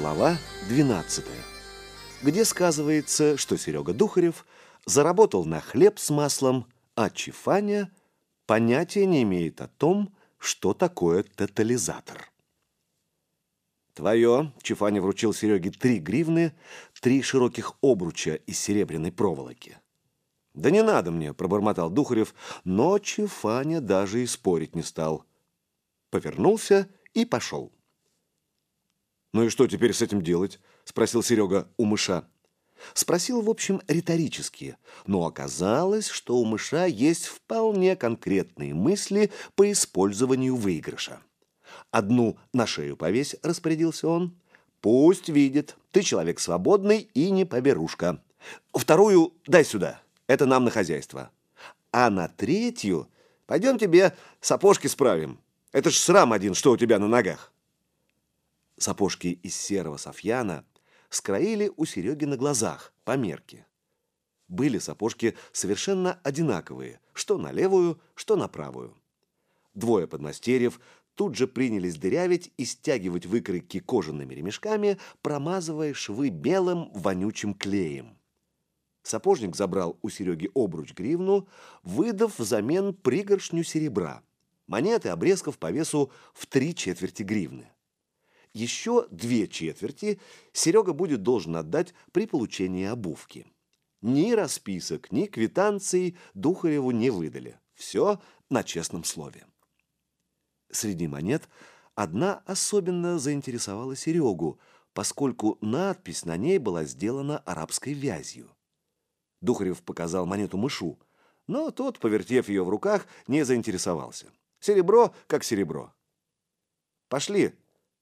Глава 12, где сказывается, что Серега Духарев заработал на хлеб с маслом, а Чифаня понятия не имеет о том, что такое тотализатор. «Твое!» – Чифаня вручил Сереге три гривны, три широких обруча из серебряной проволоки. «Да не надо мне!» – пробормотал Духарев, но Чифаня даже и спорить не стал. Повернулся и пошел. «Ну и что теперь с этим делать?» – спросил Серега у мыша. Спросил, в общем, риторически, но оказалось, что у мыша есть вполне конкретные мысли по использованию выигрыша. Одну на шею повесь, распорядился он. Пусть видит, ты человек свободный и не поберушка. Вторую дай сюда, это нам на хозяйство. А на третью пойдем тебе сапожки справим. Это ж срам один, что у тебя на ногах. Сапожки из серого софьяна скроили у Сереги на глазах по мерке. Были сапожки совершенно одинаковые, что на левую, что на правую. Двое подмастерьев тут же принялись дырявить и стягивать выкройки кожаными ремешками, промазывая швы белым вонючим клеем. Сапожник забрал у Сереги обруч гривну, выдав взамен пригоршню серебра. Монеты обрезков по весу в три четверти гривны. Еще две четверти Серега будет должен отдать при получении обувки. Ни расписок, ни квитанций Духареву не выдали. Все на честном слове. Среди монет одна особенно заинтересовала Серегу, поскольку надпись на ней была сделана арабской вязью. Духарев показал монету мышу, но тот, повертев ее в руках, не заинтересовался. Серебро как серебро. «Пошли»,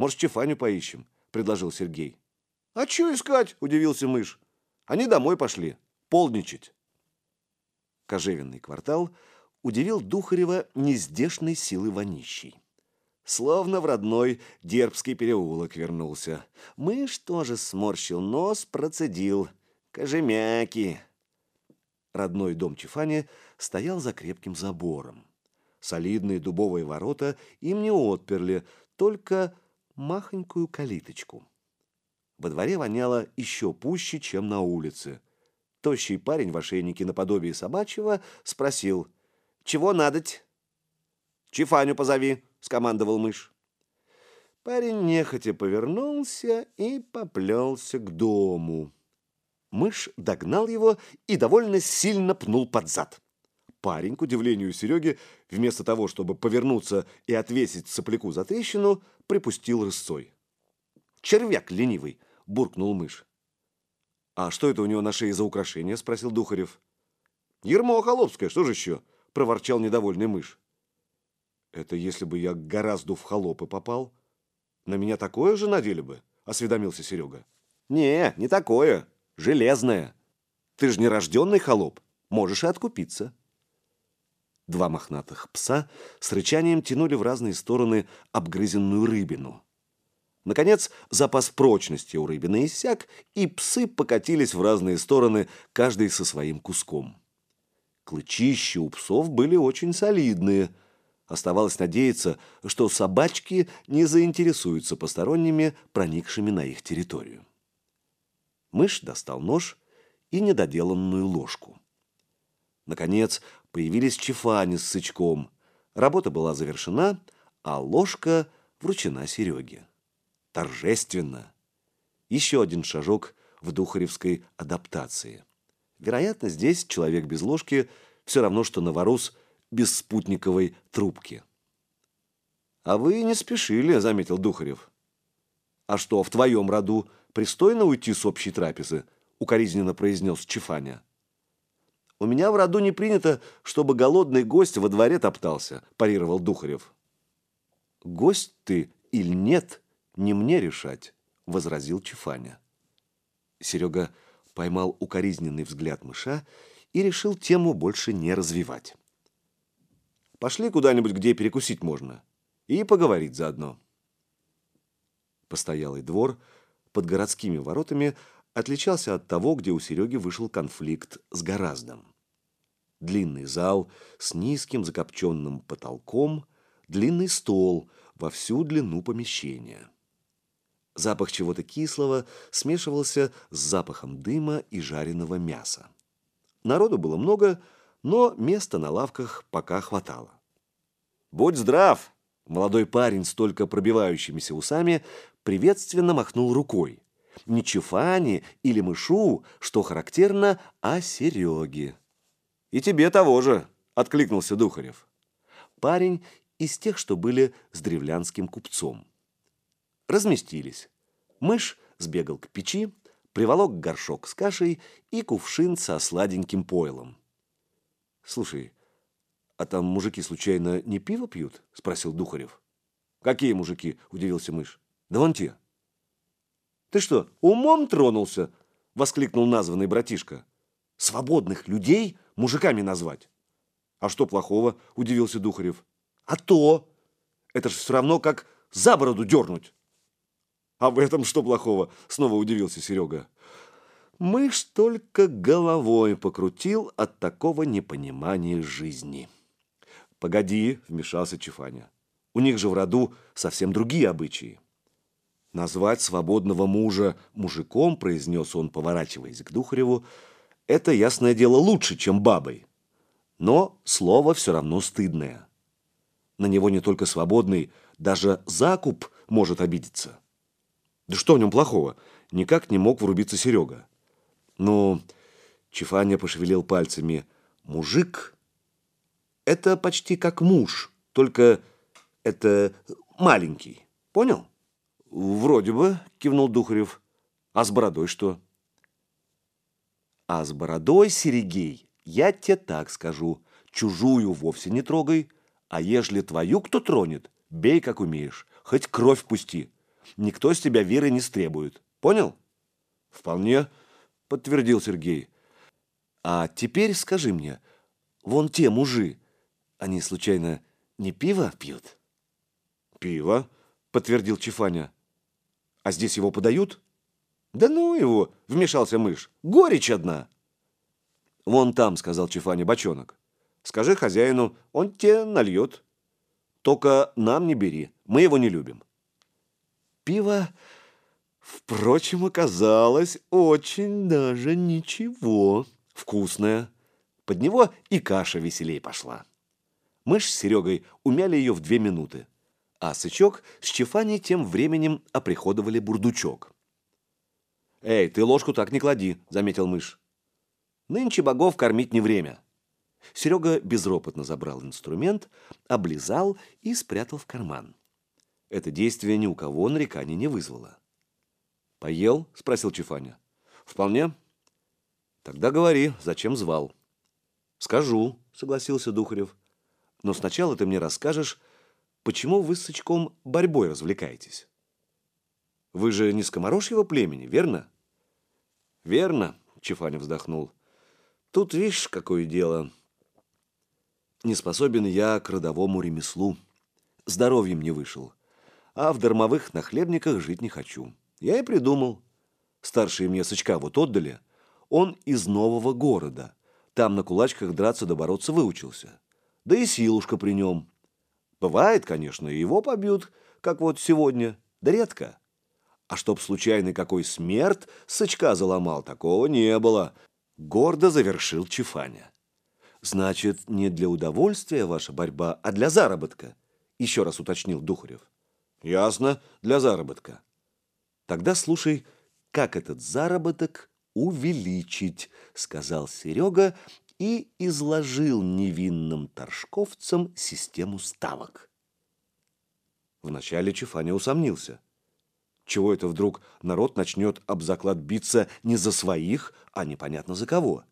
может, Чефаню поищем?» – предложил Сергей. «А что искать?» – удивился мышь. «Они домой пошли. Полничать». Кожевенный квартал удивил Духарева нездешной силы вонищей. Словно в родной Дербский переулок вернулся. Мышь тоже сморщил нос, процедил. Кожемяки. Родной дом Чефани стоял за крепким забором. Солидные дубовые ворота им не отперли, только махонькую калиточку. Во дворе воняло еще пуще, чем на улице. Тощий парень в ошейнике наподобие собачьего спросил, «Чего надоть?» «Чифаню позови», — скомандовал мышь. Парень нехотя повернулся и поплелся к дому. Мышь догнал его и довольно сильно пнул под зад. Парень, к удивлению Сереги, вместо того, чтобы повернуться и отвесить сопляку за трещину, припустил рысцой. «Червяк ленивый!» – буркнул мышь. «А что это у него на шее за украшение?» – спросил Духарев. «Ермо холопское, что же еще?» – проворчал недовольный мышь. «Это если бы я гораздо в холопы попал. На меня такое же надели бы?» – осведомился Серега. «Не, не такое. Железное. Ты же не рожденный холоп. Можешь и откупиться». Два мохнатых пса с рычанием тянули в разные стороны обгрызенную рыбину. Наконец, запас прочности у рыбины иссяк, и псы покатились в разные стороны, каждый со своим куском. Клычища у псов были очень солидные. Оставалось надеяться, что собачки не заинтересуются посторонними, проникшими на их территорию. Мышь достал нож и недоделанную ложку. Наконец, появились чифани с сычком. Работа была завершена, а ложка вручена Сереге. Торжественно. Еще один шажок в духаревской адаптации. Вероятно, здесь человек без ложки все равно, что новорус без спутниковой трубки. «А вы не спешили», — заметил Духарев. «А что, в твоем роду пристойно уйти с общей трапезы?» — укоризненно произнес Чифаня. «У меня в роду не принято, чтобы голодный гость во дворе топтался», – парировал Духарев. «Гость ты или нет, не мне решать», – возразил Чифаня. Серега поймал укоризненный взгляд мыша и решил тему больше не развивать. «Пошли куда-нибудь, где перекусить можно, и поговорить заодно». Постоялый двор под городскими воротами отличался от того, где у Сереги вышел конфликт с Гораздом. Длинный зал с низким закопченным потолком, длинный стол во всю длину помещения. Запах чего-то кислого смешивался с запахом дыма и жареного мяса. Народу было много, но места на лавках пока хватало. «Будь здрав!» Молодой парень с только пробивающимися усами приветственно махнул рукой. Не Чифане или Мышу, что характерно, а Сереге. «И тебе того же!» — откликнулся Духарев. Парень из тех, что были с древлянским купцом. Разместились. Мышь сбегал к печи, приволок горшок с кашей и кувшин со сладеньким пойлом. «Слушай, а там мужики случайно не пиво пьют?» – спросил Духарев. «Какие мужики?» – удивился мышь. «Да вон те». «Ты что, умом тронулся?» – воскликнул названный братишка. «Свободных людей мужиками назвать?» «А что плохого?» – удивился Духарев. «А то! Это же все равно, как за бороду дернуть!» «А в этом что плохого?» – снова удивился Серега. Мышь только головой покрутил от такого непонимания жизни. «Погоди», — вмешался Чифаня. «У них же в роду совсем другие обычаи». «Назвать свободного мужа мужиком», — произнес он, поворачиваясь к Духареву, «это, ясное дело, лучше, чем бабой. Но слово все равно стыдное. На него не только свободный, даже закуп может обидеться». «Да что в нем плохого?» — никак не мог врубиться Серега. «Ну...» — Чифаня пошевелил пальцами. «Мужик это почти как муж, только это маленький. Понял? Вроде бы, кивнул Духарев. А с бородой что? А с бородой, Серегей, я тебе так скажу. Чужую вовсе не трогай, а ежели твою кто тронет, бей как умеешь, хоть кровь пусти. Никто с тебя веры не стребует. Понял? Вполне, подтвердил Сергей. А теперь скажи мне, вон те мужи, они, случайно, не пиво пьют? Пиво, подтвердил Чифаня. А здесь его подают? Да ну его, вмешался мышь. Горечь одна. Вон там, сказал Чифаня бочонок. Скажи хозяину, он тебе нальет. Только нам не бери, мы его не любим. Пиво, впрочем, оказалось очень даже ничего. Вкусное. Под него и каша веселей пошла. Мышь с Серегой умяли ее в две минуты, а Сычок с Чефани тем временем оприходовали бурдучок. «Эй, ты ложку так не клади», — заметил мышь. «Нынче богов кормить не время». Серега безропотно забрал инструмент, облизал и спрятал в карман. Это действие ни у кого нареканий не вызвало. «Поел?» — спросил Чефаня. «Вполне». «Тогда говори, зачем звал?» «Скажу», — согласился Духарев. Но сначала ты мне расскажешь, почему вы с Сычком борьбой развлекаетесь. Вы же не скоморожьего племени, верно? Верно, Чефаня вздохнул. Тут видишь, какое дело. Не способен я к родовому ремеслу. Здоровьем не вышел. А в дармовых нахлебниках жить не хочу. Я и придумал. Старшие мне Сычка вот отдали. Он из нового города. Там на кулачках драться да бороться выучился да и силушка при нем. Бывает, конечно, его побьют, как вот сегодня, да редко. А чтоб случайный какой смерть сычка заломал, такого не было. Гордо завершил Чифаня. Значит, не для удовольствия ваша борьба, а для заработка, еще раз уточнил Духарев. Ясно, для заработка. Тогда слушай, как этот заработок увеличить, сказал Серега и изложил невинным торжковцам систему ставок. Вначале Чефаня усомнился. Чего это вдруг народ начнет об заклад биться не за своих, а непонятно за кого?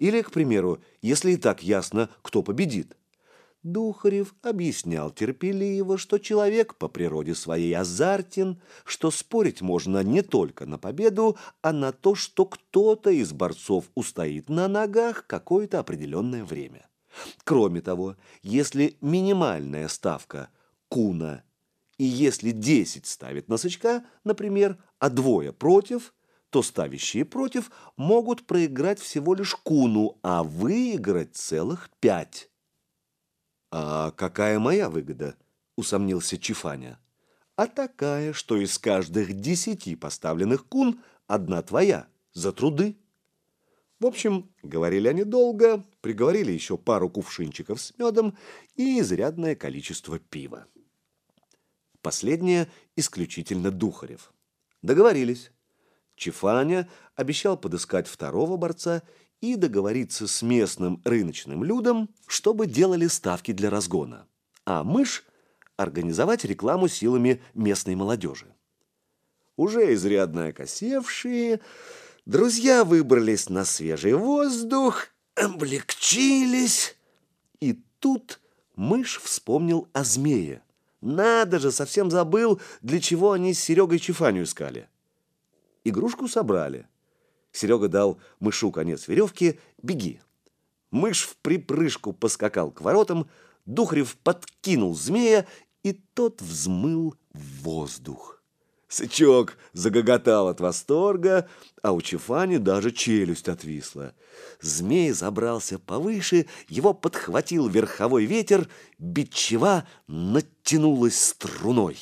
Или, к примеру, если и так ясно, кто победит – Духарев объяснял терпеливо, что человек по природе своей азартен, что спорить можно не только на победу, а на то, что кто-то из борцов устоит на ногах какое-то определенное время. Кроме того, если минимальная ставка – куна, и если 10 ставит на например, а двое против – то ставящие против могут проиграть всего лишь куну, а выиграть целых пять. «А какая моя выгода?» – усомнился Чифаня. а такая, что из каждых десяти поставленных кун одна твоя за труды. В общем, говорили они долго, приговорили еще пару кувшинчиков с медом и изрядное количество пива. Последнее исключительно Духарев. Договорились. Чифаня обещал подыскать второго борца и договориться с местным рыночным людом, чтобы делали ставки для разгона. А мышь организовать рекламу силами местной молодежи. Уже изрядно окосевшие, друзья выбрались на свежий воздух, облегчились. И тут мышь вспомнил о змее. Надо же, совсем забыл, для чего они с Серегой Чифаню искали. Игрушку собрали. Серега дал мышу конец веревки «Беги». Мышь в припрыжку поскакал к воротам, Духарев подкинул змея, и тот взмыл в воздух. Сычок загоготал от восторга, а у Чифани даже челюсть отвисла. Змей забрался повыше, его подхватил верховой ветер, бичева натянулась струной.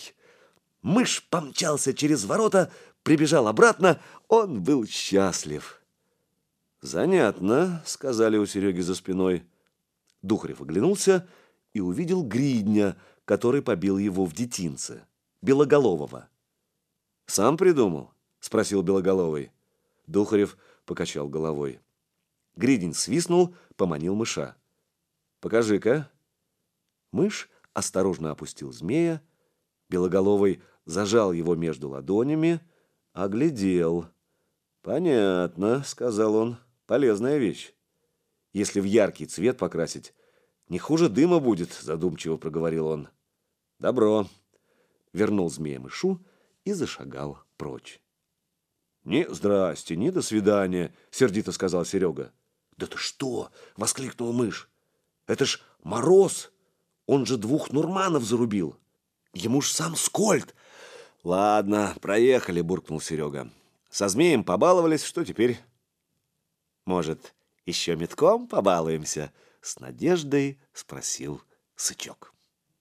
Мышь помчался через ворота, прибежал обратно, он был счастлив. «Занятно», — сказали у Сереги за спиной. Духарев оглянулся и увидел гридня, который побил его в детинце, Белоголового. «Сам придумал?» – спросил Белоголовый. Духарев покачал головой. Гридень свистнул, поманил мыша. «Покажи-ка». Мышь осторожно опустил змея. Белоголовый зажал его между ладонями, оглядел. «Понятно», — сказал он, — «полезная вещь. Если в яркий цвет покрасить, не хуже дыма будет», — задумчиво проговорил он. «Добро». Вернул змея мышу и зашагал прочь. «Не здрасте, не до свидания», — сердито сказал Серега. «Да ты что?» — воскликнул мышь. «Это ж Мороз! Он же двух Нурманов зарубил. Ему ж сам Скольд!» «Ладно, проехали», — буркнул Серега. «Со змеем побаловались, что теперь?» «Может, еще метком побалуемся?» — с надеждой спросил Сычок.